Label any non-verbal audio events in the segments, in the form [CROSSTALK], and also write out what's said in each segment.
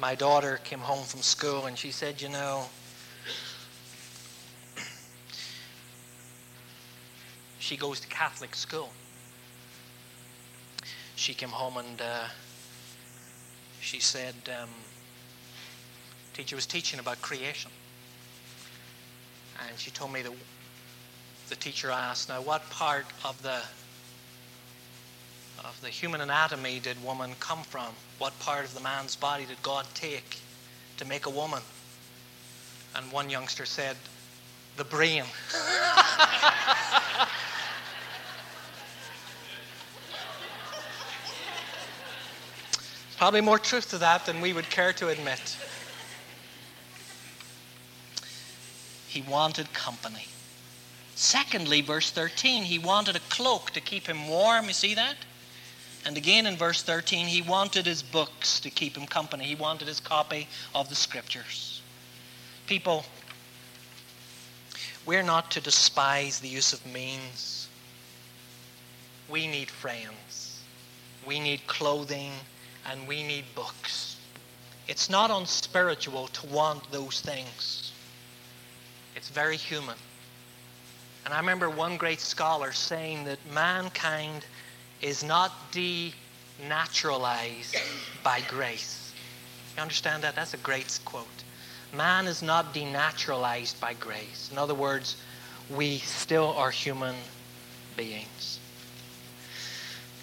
my daughter came home from school and she said, You know, she goes to Catholic school. She came home and uh, she said, um, Teacher was teaching about creation. And she told me that the teacher asked, Now, what part of the of the human anatomy did woman come from? What part of the man's body did God take to make a woman? And one youngster said, the brain. [LAUGHS] Probably more truth to that than we would care to admit. He wanted company. Secondly, verse 13, he wanted a cloak to keep him warm. You see that? And again in verse 13, he wanted his books to keep him company. He wanted his copy of the scriptures. People, we're not to despise the use of means. We need friends. We need clothing and we need books. It's not unspiritual to want those things. It's very human. And I remember one great scholar saying that mankind is not denaturalized by grace. You understand that? That's a great quote. Man is not denaturalized by grace. In other words, we still are human beings.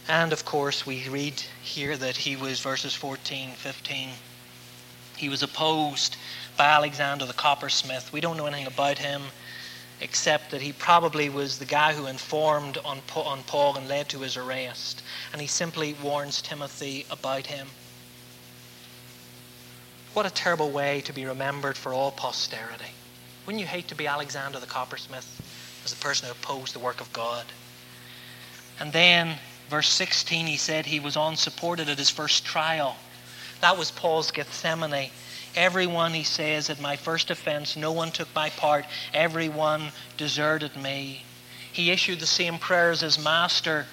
And of course, we read here that he was, verses 14, 15, he was opposed by Alexander the coppersmith. We don't know anything about him except that he probably was the guy who informed on, on Paul and led to his arrest. And he simply warns Timothy about him. What a terrible way to be remembered for all posterity. Wouldn't you hate to be Alexander the coppersmith as the person who opposed the work of God? And then, verse 16, he said he was unsupported at his first trial. That was Paul's Gethsemane Everyone, he says, at my first offense, no one took my part. Everyone deserted me. He issued the same prayers as Master.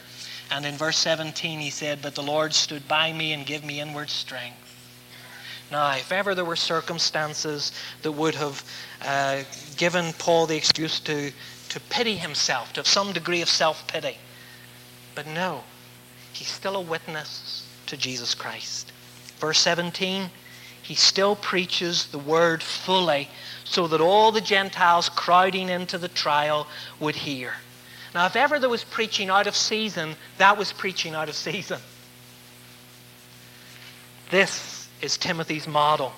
And in verse 17, he said, But the Lord stood by me and gave me inward strength. Now, if ever there were circumstances that would have uh, given Paul the excuse to, to pity himself, to have some degree of self pity, but no, he's still a witness to Jesus Christ. Verse 17, he still preaches the word fully so that all the Gentiles crowding into the trial would hear. Now, if ever there was preaching out of season, that was preaching out of season. This is Timothy's model.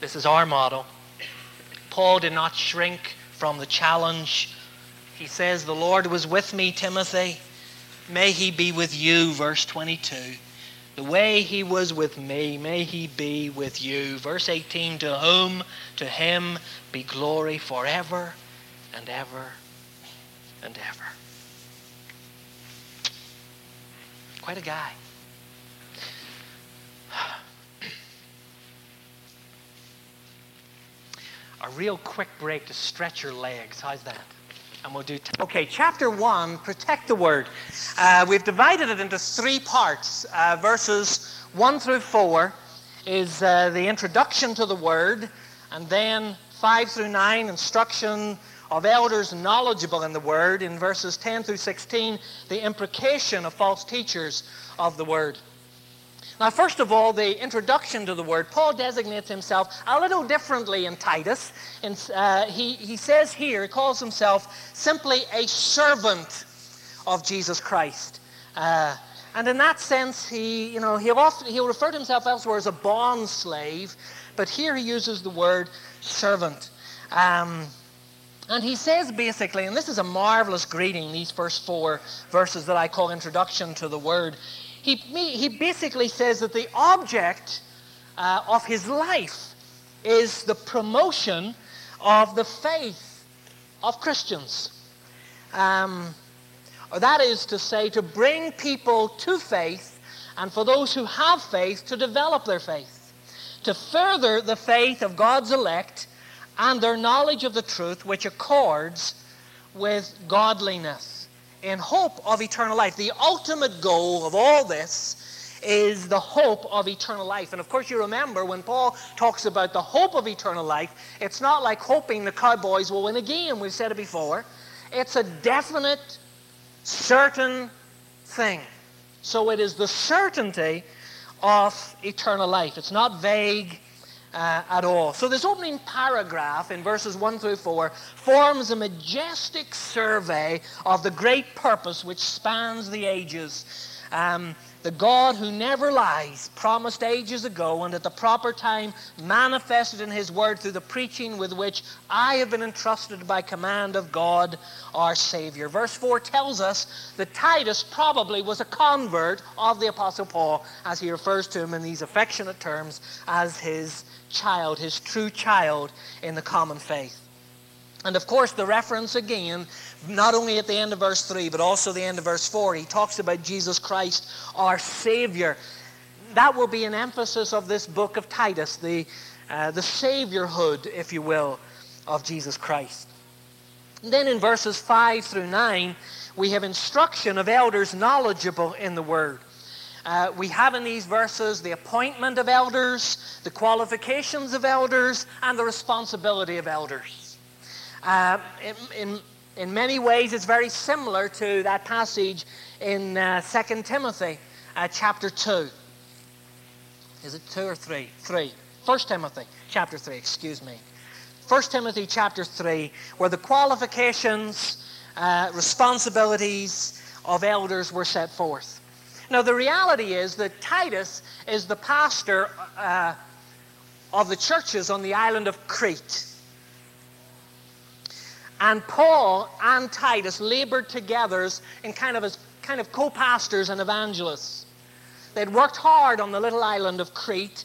This is our model. Paul did not shrink from the challenge. He says, The Lord was with me, Timothy. May he be with you, verse 22. The way he was with me, may he be with you. Verse 18 To whom, to him be glory forever and ever and ever. Quite a guy. [SIGHS] A real quick break to stretch your legs. How's that? And we'll do. T- okay, chapter one, protect the word. Uh, we've divided it into three parts. Uh, verses one through four is uh, the introduction to the word, and then five through nine, instruction of elders knowledgeable in the word. In verses 10 through 16, the imprecation of false teachers of the word. Now, first of all, the introduction to the word. Paul designates himself a little differently in Titus. And, uh, he, he says here, he calls himself simply a servant of Jesus Christ. Uh, and in that sense, he, you know, he'll, often, he'll refer to himself elsewhere as a bond slave, but here he uses the word servant. Um, and he says basically, and this is a marvelous greeting, these first four verses that I call introduction to the word he, he basically says that the object uh, of his life is the promotion of the faith of Christians. Um, that is to say, to bring people to faith, and for those who have faith, to develop their faith, to further the faith of God's elect and their knowledge of the truth, which accords with godliness in hope of eternal life. The ultimate goal of all this is the hope of eternal life. And of course, you remember when Paul talks about the hope of eternal life, it's not like hoping the Cowboys will win a game. We've said it before. It's a definite, certain thing. So it is the certainty of eternal life. It's not vague uh, at all. So this opening paragraph in verses 1 through 4 forms a majestic survey of the great purpose which spans the ages. Um, the God who never lies, promised ages ago and at the proper time manifested in his word through the preaching with which I have been entrusted by command of God our Savior. Verse 4 tells us that Titus probably was a convert of the Apostle Paul as he refers to him in these affectionate terms as his child, his true child in the common faith. And of course, the reference again, not only at the end of verse 3, but also the end of verse 4, he talks about Jesus Christ, our Savior. That will be an emphasis of this book of Titus, the, uh, the Saviorhood, if you will, of Jesus Christ. And then in verses 5 through 9, we have instruction of elders knowledgeable in the Word. Uh, we have in these verses the appointment of elders, the qualifications of elders, and the responsibility of elders. Uh, in, in, in, many ways, it's very similar to that passage in uh, 2 Timothy uh, chapter 2. Is it 2 or 3? 3. 1 Timothy chapter 3, excuse me. 1 Timothy chapter 3, where the qualifications, uh, responsibilities of elders were set forth. Now, the reality is that Titus is the pastor uh, of the churches on the island of Crete. And Paul and Titus labored together in kind of as kind of co-pastors and evangelists. They'd worked hard on the little island of Crete,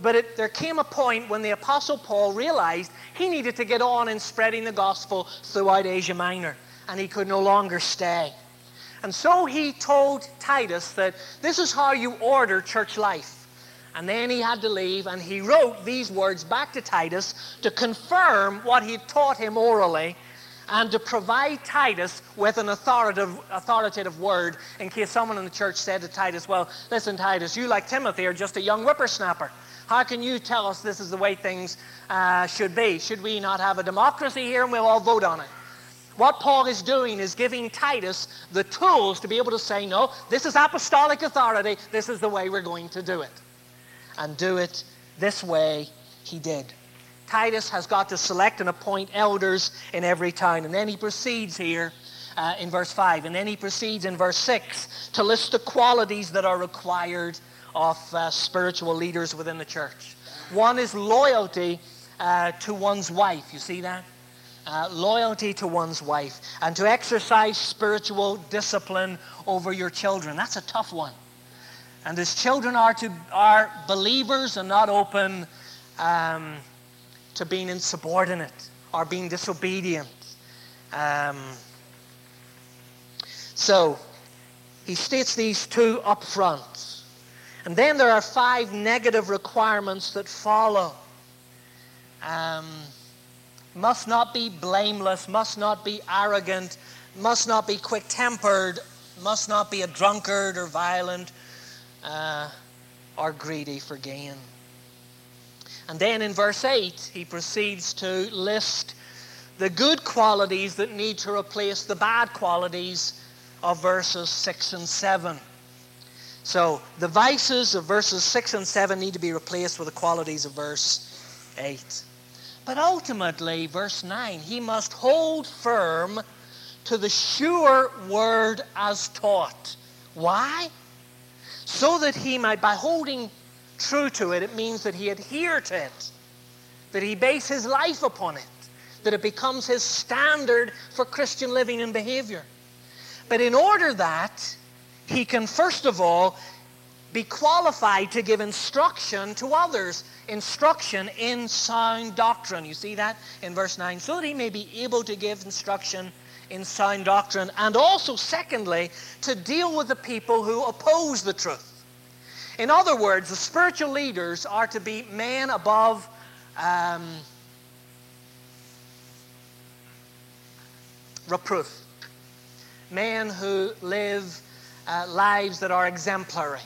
but it, there came a point when the Apostle Paul realized he needed to get on in spreading the gospel throughout Asia Minor, and he could no longer stay. And so he told Titus that this is how you order church life. And then he had to leave, and he wrote these words back to Titus to confirm what he taught him orally and to provide Titus with an authoritative, authoritative word in case someone in the church said to Titus, Well, listen, Titus, you, like Timothy, are just a young whippersnapper. How can you tell us this is the way things uh, should be? Should we not have a democracy here and we'll all vote on it? What Paul is doing is giving Titus the tools to be able to say, No, this is apostolic authority. This is the way we're going to do it. And do it this way he did. Titus has got to select and appoint elders in every town. And then he proceeds here uh, in verse 5. And then he proceeds in verse 6 to list the qualities that are required of uh, spiritual leaders within the church. One is loyalty uh, to one's wife. You see that? Uh, loyalty to one's wife. And to exercise spiritual discipline over your children. That's a tough one. And as children are, to, are believers and not open um, to being insubordinate or being disobedient. Um, so he states these two up front. And then there are five negative requirements that follow. Um, must not be blameless, must not be arrogant, must not be quick tempered, must not be a drunkard or violent uh, or greedy for gain. And then in verse 8, he proceeds to list the good qualities that need to replace the bad qualities of verses 6 and 7. So the vices of verses 6 and 7 need to be replaced with the qualities of verse 8. But ultimately, verse 9, he must hold firm to the sure word as taught. Why? So that he might, by holding true to it, it means that he adhere to it, that he base his life upon it, that it becomes his standard for Christian living and behavior. But in order that he can, first of all, be qualified to give instruction to others, instruction in sound doctrine. You see that in verse 9? So that he may be able to give instruction in sound doctrine, and also, secondly, to deal with the people who oppose the truth. In other words, the spiritual leaders are to be men above um, reproof, men who live uh, lives that are exemplary.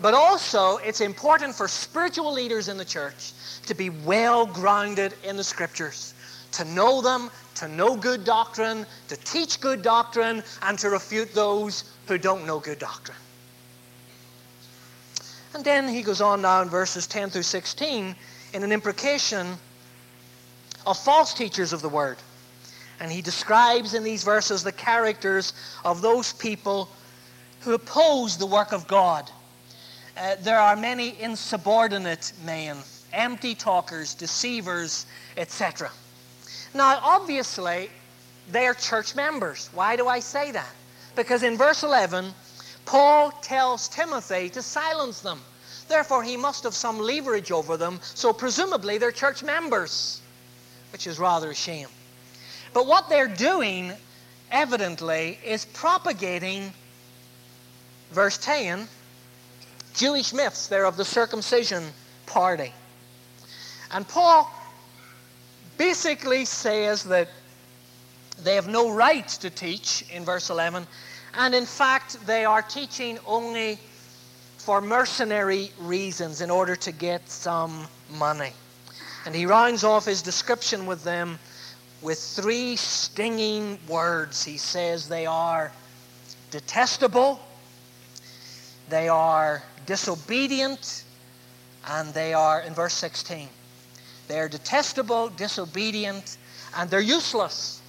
But also, it's important for spiritual leaders in the church to be well grounded in the scriptures, to know them, to know good doctrine, to teach good doctrine, and to refute those who don't know good doctrine. And then he goes on now in verses 10 through 16 in an imprecation of false teachers of the word. And he describes in these verses the characters of those people who oppose the work of God. Uh, there are many insubordinate men, empty talkers, deceivers, etc. Now, obviously, they are church members. Why do I say that? Because in verse 11, Paul tells Timothy to silence them. Therefore, he must have some leverage over them, so presumably they're church members, which is rather a shame. But what they're doing, evidently, is propagating, verse 10, Jewish myths. They're of the circumcision party. And Paul basically says that they have no right to teach in verse 11, and in fact, they are teaching only for mercenary reasons in order to get some money. And he rounds off his description with them with three stinging words. He says they are detestable, they are disobedient, and they are, in verse 16, they are detestable, disobedient, and they're useless.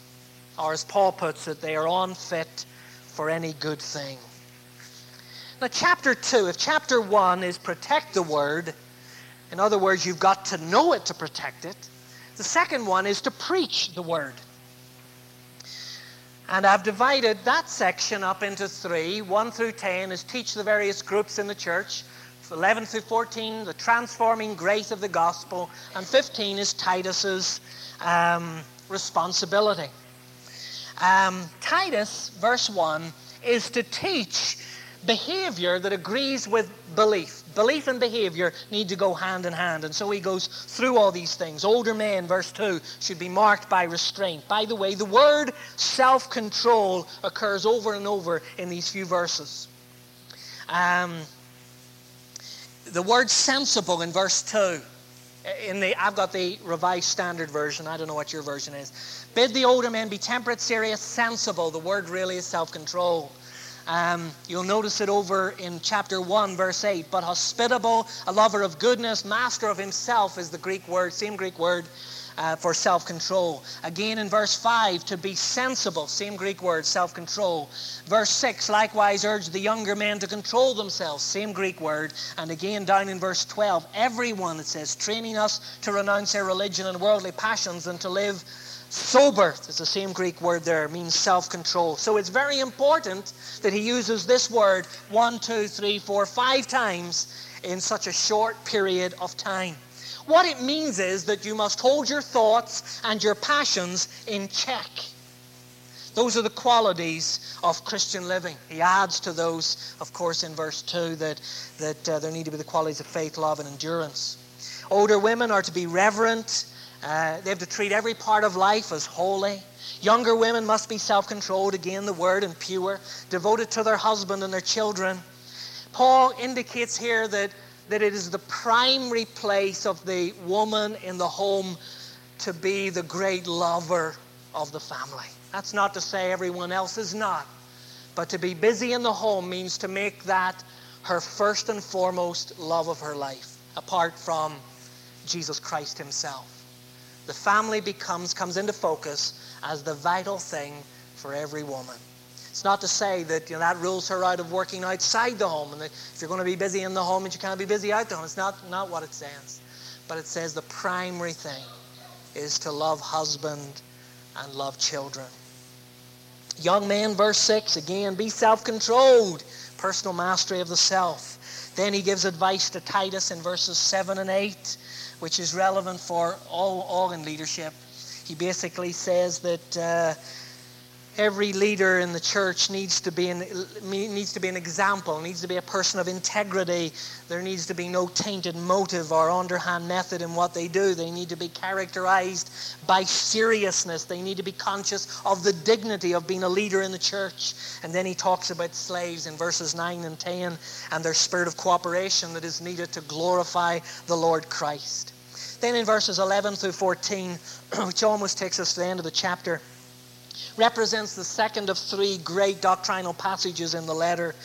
Or as Paul puts it, they are unfit for any good thing. Now, chapter 2, if chapter 1 is protect the word, in other words, you've got to know it to protect it, the second one is to preach the word. And I've divided that section up into three. 1 through 10 is teach the various groups in the church. 11 through 14, the transforming grace of the gospel. And 15 is Titus's um, responsibility. Um, Titus, verse 1, is to teach behavior that agrees with belief. Belief and behavior need to go hand in hand. And so he goes through all these things. Older men, verse 2, should be marked by restraint. By the way, the word self control occurs over and over in these few verses. Um, the word sensible in verse 2 in the I've got the revised standard version. I don't know what your version is. Bid the older men be temperate, serious, sensible. The word really is self-control. Um, you'll notice it over in chapter 1, verse 8. But hospitable, a lover of goodness, master of himself is the Greek word, same Greek word uh, for self control. Again in verse 5, to be sensible, same Greek word, self control. Verse 6, likewise urge the younger men to control themselves, same Greek word. And again down in verse 12, everyone, it says, training us to renounce their religion and worldly passions and to live Sober, it's the same Greek word there, means self control. So it's very important that he uses this word one, two, three, four, five times in such a short period of time. What it means is that you must hold your thoughts and your passions in check. Those are the qualities of Christian living. He adds to those, of course, in verse 2 that, that uh, there need to be the qualities of faith, love, and endurance. Older women are to be reverent uh, they have to treat every part of life as holy. Younger women must be self controlled, again, the word, and pure, devoted to their husband and their children. Paul indicates here that, that it is the primary place of the woman in the home to be the great lover of the family. That's not to say everyone else is not, but to be busy in the home means to make that her first and foremost love of her life, apart from Jesus Christ Himself the family becomes, comes into focus as the vital thing for every woman. It's not to say that you know, that rules her out of working outside the home, and that if you're going to be busy in the home, and you can't be busy out the home. It's not, not what it says. But it says the primary thing is to love husband and love children. Young man, verse 6, again, be self controlled, personal mastery of the self. Then he gives advice to Titus in verses 7 and 8 which is relevant for all, all in leadership. He basically says that uh, every leader in the church needs to be an, needs to be an example, needs to be a person of integrity. There needs to be no tainted motive or underhand method in what they do. They need to be characterized by seriousness. They need to be conscious of the dignity of being a leader in the church. And then he talks about slaves in verses 9 and 10 and their spirit of cooperation that is needed to glorify the Lord Christ. Then in verses 11 through 14, [CLEARS THROAT] which almost takes us to the end of the chapter, represents the second of three great doctrinal passages in the letter.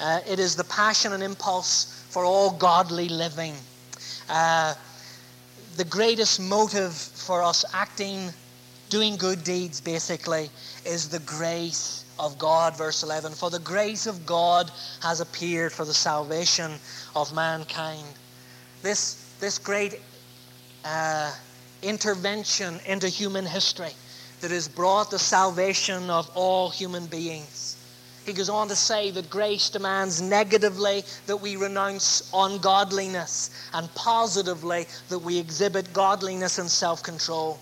Uh, it is the passion and impulse for all godly living. Uh, the greatest motive for us acting, doing good deeds, basically, is the grace of God. Verse 11 For the grace of God has appeared for the salvation of mankind. This, this great uh, intervention into human history that has brought the salvation of all human beings. He goes on to say that grace demands negatively that we renounce ungodliness and positively that we exhibit godliness and self control.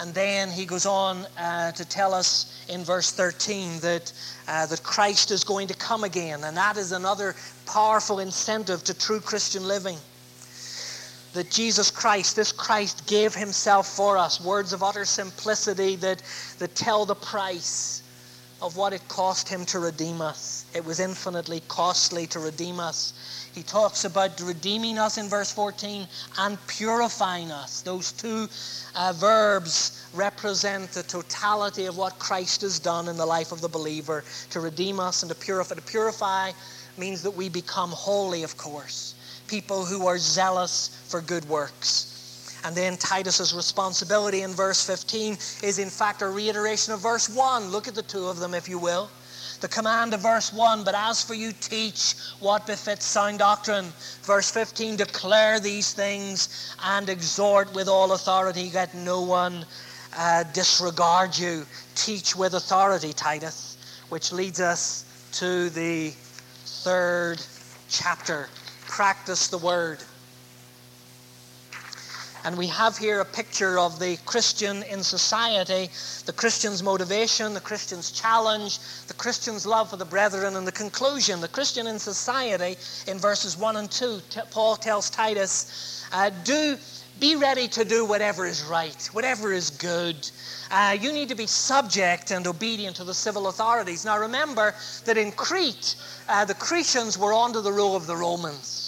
And then he goes on uh, to tell us in verse 13 that, uh, that Christ is going to come again. And that is another powerful incentive to true Christian living that Jesus Christ, this Christ, gave himself for us. Words of utter simplicity that, that tell the price of what it cost him to redeem us. It was infinitely costly to redeem us. He talks about redeeming us in verse 14 and purifying us. Those two uh, verbs represent the totality of what Christ has done in the life of the believer to redeem us and to purify. To purify means that we become holy, of course people who are zealous for good works. And then Titus's responsibility in verse 15 is in fact a reiteration of verse 1. Look at the two of them, if you will. The command of verse 1, but as for you, teach what befits sound doctrine. Verse 15, declare these things and exhort with all authority, let no one uh, disregard you. Teach with authority, Titus, which leads us to the third chapter practice the word. And we have here a picture of the Christian in society, the Christian's motivation, the Christian's challenge, the Christian's love for the brethren, and the conclusion. The Christian in society, in verses 1 and 2, Paul tells Titus, uh, do, be ready to do whatever is right, whatever is good. Uh, you need to be subject and obedient to the civil authorities. Now remember that in Crete, uh, the Cretans were under the rule of the Romans.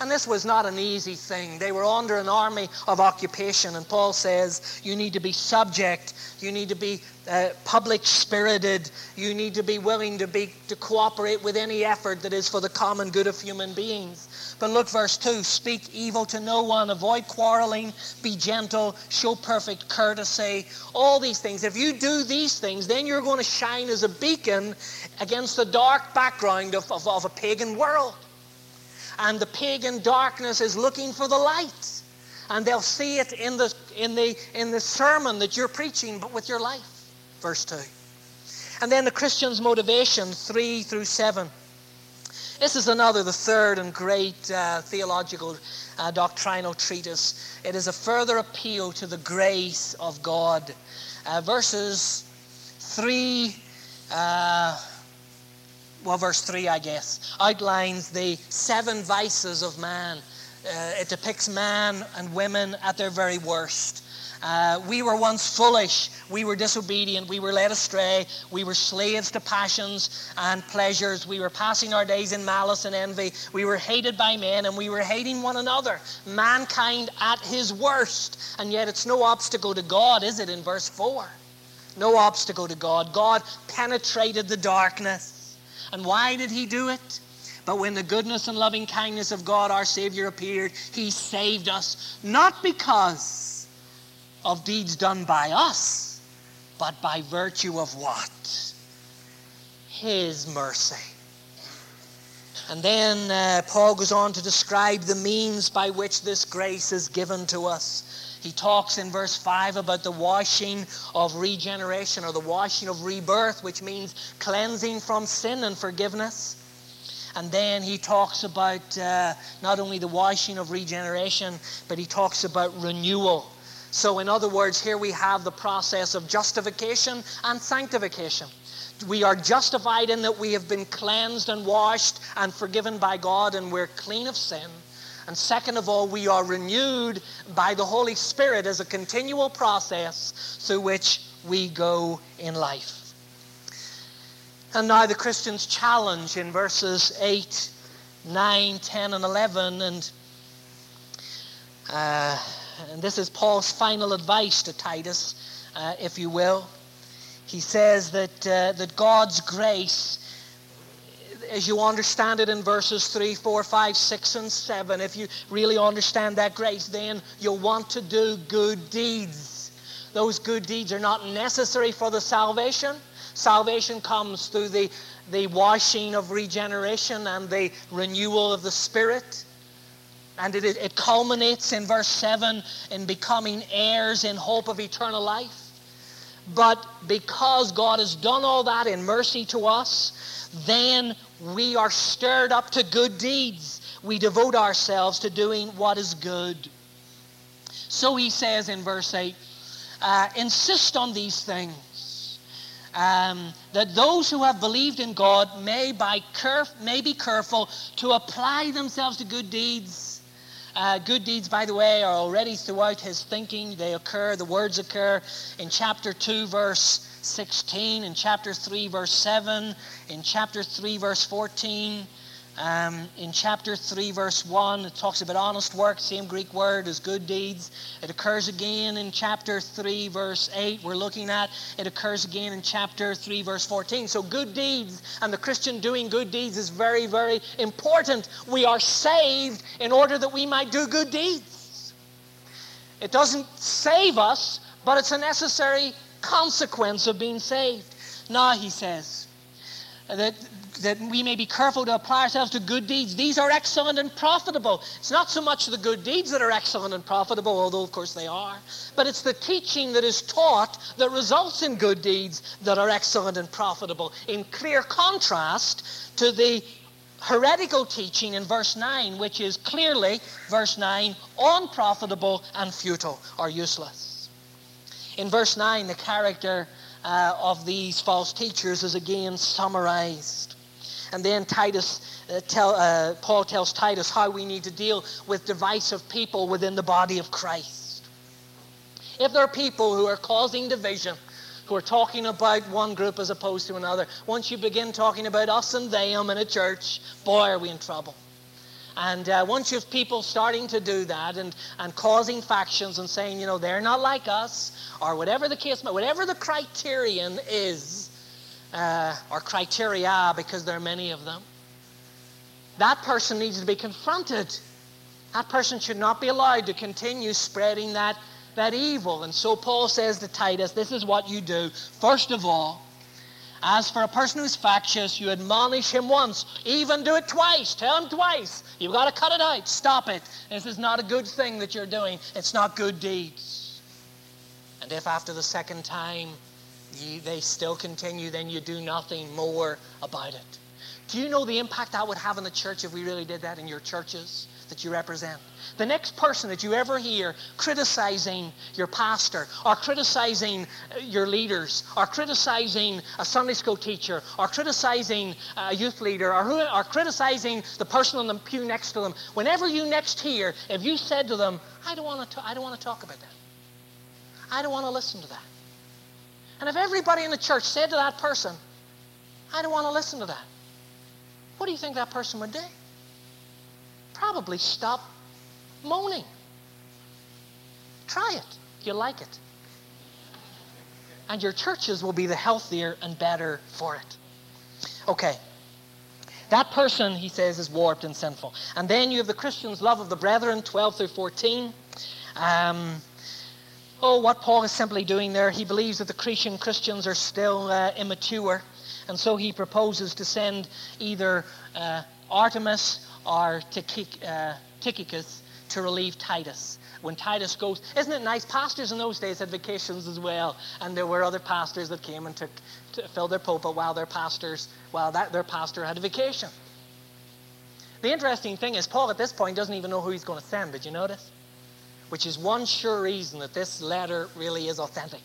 And this was not an easy thing. They were under an army of occupation. And Paul says you need to be subject, you need to be uh, public spirited, you need to be willing to, be, to cooperate with any effort that is for the common good of human beings. But look, verse 2 speak evil to no one, avoid quarreling, be gentle, show perfect courtesy. All these things. If you do these things, then you're going to shine as a beacon against the dark background of, of, of a pagan world and the pagan darkness is looking for the light. And they'll see it in the, in the, in the sermon that you're preaching, but with your life. Verse 2. And then the Christian's motivation, 3 through 7. This is another, the third and great uh, theological uh, doctrinal treatise. It is a further appeal to the grace of God. Uh, verses 3 uh, well, verse 3, I guess, outlines the seven vices of man. Uh, it depicts man and women at their very worst. Uh, we were once foolish. We were disobedient. We were led astray. We were slaves to passions and pleasures. We were passing our days in malice and envy. We were hated by men and we were hating one another. Mankind at his worst. And yet it's no obstacle to God, is it, in verse 4? No obstacle to God. God penetrated the darkness and why did he do it? But when the goodness and loving kindness of God our Savior appeared, he saved us, not because of deeds done by us, but by virtue of what? His mercy. And then uh, Paul goes on to describe the means by which this grace is given to us. He talks in verse 5 about the washing of regeneration or the washing of rebirth, which means cleansing from sin and forgiveness. And then he talks about uh, not only the washing of regeneration, but he talks about renewal. So, in other words, here we have the process of justification and sanctification. We are justified in that we have been cleansed and washed and forgiven by God and we're clean of sin. And second of all, we are renewed by the Holy Spirit as a continual process through which we go in life. And now the Christian's challenge in verses 8, 9, 10, and 11. And, uh, and this is Paul's final advice to Titus, uh, if you will he says that, uh, that God's grace, as you understand it in verses 3, 4, 5, 6, and 7, if you really understand that grace, then you'll want to do good deeds. Those good deeds are not necessary for the salvation. Salvation comes through the, the washing of regeneration and the renewal of the Spirit. And it, it culminates in verse 7 in becoming heirs in hope of eternal life. But because God has done all that in mercy to us, then we are stirred up to good deeds. We devote ourselves to doing what is good. So he says in verse 8, uh, insist on these things, um, that those who have believed in God may, by may be careful to apply themselves to good deeds. Uh, good deeds, by the way, are already throughout his thinking. They occur, the words occur in chapter 2, verse 16, in chapter 3, verse 7, in chapter 3, verse 14. Um, in chapter 3, verse 1, it talks about honest work, same Greek word as good deeds. It occurs again in chapter 3, verse 8, we're looking at. It occurs again in chapter 3, verse 14. So, good deeds and the Christian doing good deeds is very, very important. We are saved in order that we might do good deeds. It doesn't save us, but it's a necessary consequence of being saved. Now, he says, that that we may be careful to apply ourselves to good deeds. These are excellent and profitable. It's not so much the good deeds that are excellent and profitable, although of course they are, but it's the teaching that is taught that results in good deeds that are excellent and profitable, in clear contrast to the heretical teaching in verse 9, which is clearly, verse 9, unprofitable and futile or useless. In verse 9, the character uh, of these false teachers is again summarized. And then Titus, uh, tell, uh, Paul tells Titus how we need to deal with divisive people within the body of Christ. If there are people who are causing division, who are talking about one group as opposed to another, once you begin talking about us and them in a church, boy, are we in trouble. And uh, once you have people starting to do that and, and causing factions and saying, you know, they're not like us, or whatever the case, whatever the criterion is, uh, or criteria because there are many of them. That person needs to be confronted. That person should not be allowed to continue spreading that, that evil. And so Paul says to Titus, this is what you do. First of all, as for a person who's factious, you admonish him once, even do it twice. Tell him twice. You've got to cut it out. Stop it. This is not a good thing that you're doing. It's not good deeds. And if after the second time you, they still continue, then you do nothing more about it. Do you know the impact that would have on the church if we really did that in your churches that you represent? The next person that you ever hear criticizing your pastor, or criticizing uh, your leaders, or criticizing a Sunday school teacher, or criticizing a youth leader, or, who, or criticizing the person on the pew next to them, whenever you next hear, if you said to them, I don't want to, I don't want to talk about that. I don't want to listen to that. And if everybody in the church said to that person, I don't want to listen to that, what do you think that person would do? Probably stop moaning. Try it. You like it. And your churches will be the healthier and better for it. Okay. That person, he says, is warped and sinful. And then you have the Christian's love of the brethren, 12 through 14. Um, Oh, what Paul is simply doing there, he believes that the Cretan Christians are still uh, immature, and so he proposes to send either uh, Artemas or uh, Tychicus to relieve Titus. When Titus goes, isn't it nice? Pastors in those days had vacations as well, and there were other pastors that came and took to fill their pulpit while their pastors, while that their pastor had a vacation. The interesting thing is, Paul at this point doesn't even know who he's going to send. Did you notice? Which is one sure reason that this letter really is authentic.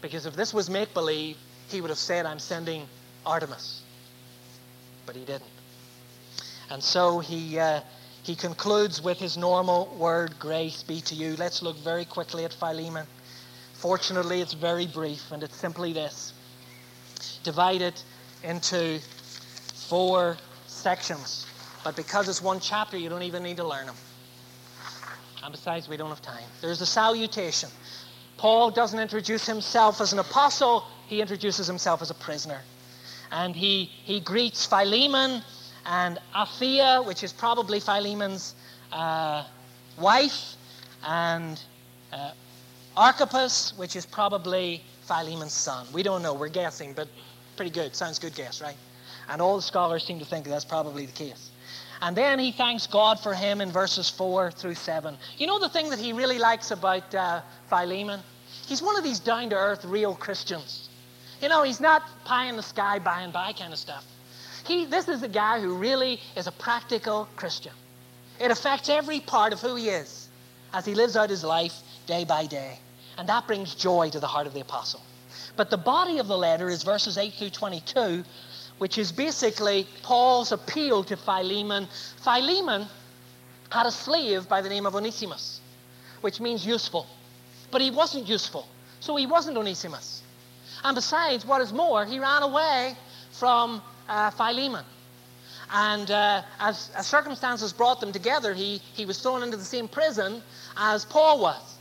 Because if this was make believe, he would have said, I'm sending Artemas. But he didn't. And so he, uh, he concludes with his normal word, Grace be to you. Let's look very quickly at Philemon. Fortunately, it's very brief, and it's simply this divided into four sections. But because it's one chapter, you don't even need to learn them. And besides, we don't have time. There's a salutation. Paul doesn't introduce himself as an apostle, he introduces himself as a prisoner. And he, he greets Philemon and Apphia, which is probably Philemon's uh, wife, and uh, Archippus, which is probably Philemon's son. We don't know, we're guessing, but pretty good. Sounds good guess, right? And all the scholars seem to think that that's probably the case. And then he thanks God for him in verses 4 through 7. You know the thing that he really likes about uh, Philemon? He's one of these down to earth, real Christians. You know, he's not pie in the sky, by and by kind of stuff. He, this is a guy who really is a practical Christian. It affects every part of who he is as he lives out his life day by day. And that brings joy to the heart of the apostle. But the body of the letter is verses 8 through 22, which is basically Paul's appeal to Philemon. Philemon had a slave by the name of Onesimus, which means useful. But he wasn't useful, so he wasn't Onesimus. And besides, what is more, he ran away from uh, Philemon. And uh, as, as, circumstances brought them together, he, he was thrown into the same prison as Paul was.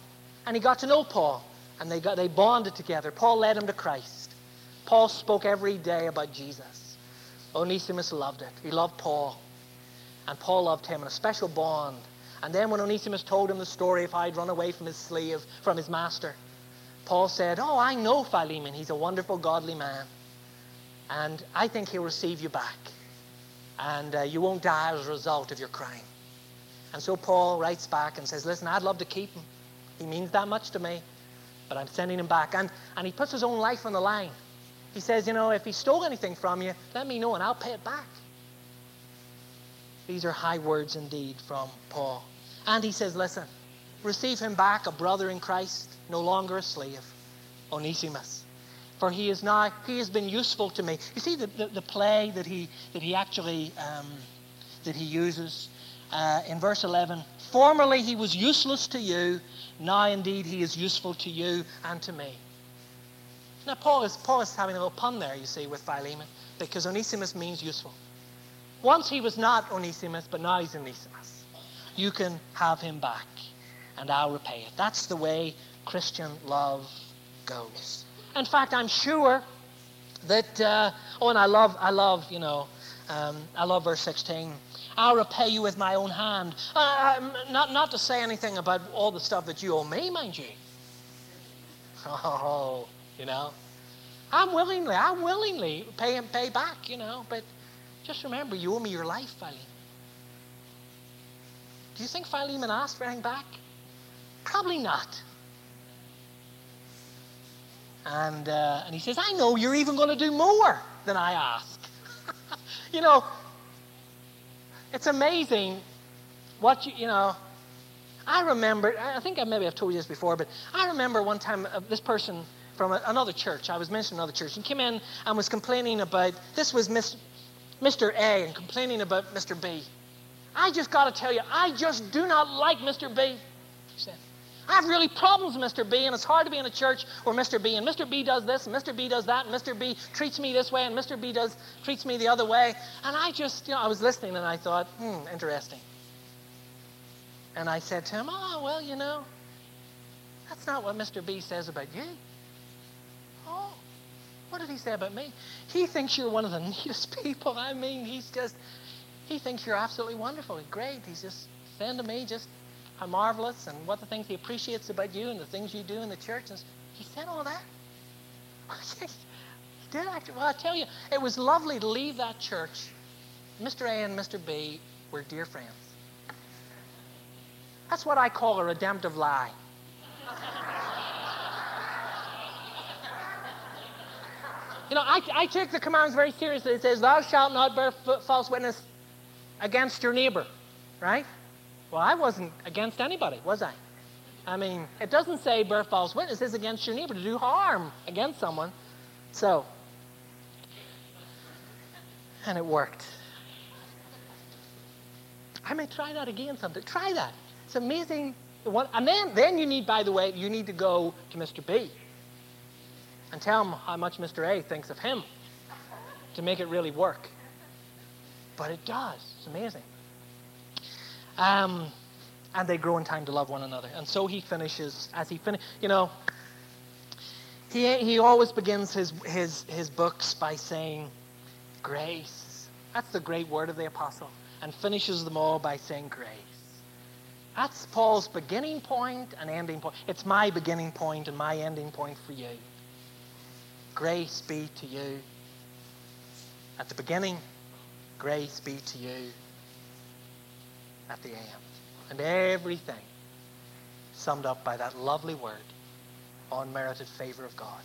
And he got to know Paul, and they, got, they bonded together. Paul led him to Christ. Paul spoke every day about Jesus. Onesimus loved it. He loved Paul. And Paul loved him in a special bond. And then when Onesimus told him the story of how he'd run away from his slave, from his master, Paul said, Oh, I know Philemon. He's a wonderful, godly man. And I think he'll receive you back. And uh, you won't die as a result of your crime. And so Paul writes back and says, Listen, I'd love to keep him. He means that much to me. But I'm sending him back. And, and he puts his own life on the line. He says, you know, if he stole anything from you, let me know and I'll pay it back. These are high words indeed from Paul. And he says, listen, receive him back, a brother in Christ, no longer a slave, Onesimus. For he is now, he has been useful to me. You see the, the, the play that he, that he actually, um, that he uses uh, in verse 11. Formerly he was useless to you, now indeed he is useful to you and to me. Now, Paul is, Paul is having a little pun there, you see, with Philemon, because Onesimus means useful. Once he was not Onesimus, but now he's Onesimus. You can have him back, and I'll repay it. That's the way Christian love goes. In fact, I'm sure that, uh, oh, and I love, I love, you know, um, I love verse 16. I'll repay you with my own hand. Uh, um, not, not to say anything about all the stuff that you owe me, mind you. [LAUGHS] Oh, you know. I'm willingly, I willingly pay him pay back, you know, but just remember you owe me your life, Philemon. Do you think Philemon asked for anything back? Probably not. And, uh, and he says, I know you're even going to do more than I ask. [LAUGHS] you know, it's amazing what you, you know, I remember, I think I maybe I've told you this before, but I remember one time uh, this person from a, another church. I was mentioning another church. And came in and was complaining about, this was Miss, Mr. A and complaining about Mr. B. I just got to tell you, I just do not like Mr. B, he said. I have really problems with Mr. B, and it's hard to be in a church where Mr. B and Mr. B does this, and Mr. B does that, and Mr. B treats me this way, and Mr. B does treats me the other way. And I just, you know, I was listening and I thought, hmm, interesting. And I said to him, oh, well, you know, that's not what Mr. B says about you. What did he say about me? He thinks you're one of the [LAUGHS] neatest people. I mean, he's just, he thinks you're absolutely wonderful. Great. He's just saying to me just how marvelous and what the things he appreciates about you and the things you do in the church. And he said all that. [LAUGHS] he did actually. Well, I tell you, it was lovely to leave that church. Mr. A and Mr. B were dear friends. That's what I call a redemptive lie. [LAUGHS] You know, I, I take the commands very seriously. It says, Thou shalt not bear false witness against your neighbor, right? Well, I wasn't against anybody, was I? I mean, it doesn't say bear false witnesses against your neighbor to do harm against someone. So, and it worked. I may try that again someday. Try that. It's amazing. And then, then you need, by the way, you need to go to Mr. B and tell him how much Mr. A thinks of him to make it really work. But it does. It's amazing. Um, and they grow in time to love one another. And so he finishes, as he finishes, you know, he, he always begins his, his, his books by saying, grace. That's the great word of the apostle. And finishes them all by saying grace. That's Paul's beginning point and ending point. It's my beginning point and my ending point for you. Grace be to you. At the beginning, grace be to you at the end. And everything summed up by that lovely word, unmerited favor of God.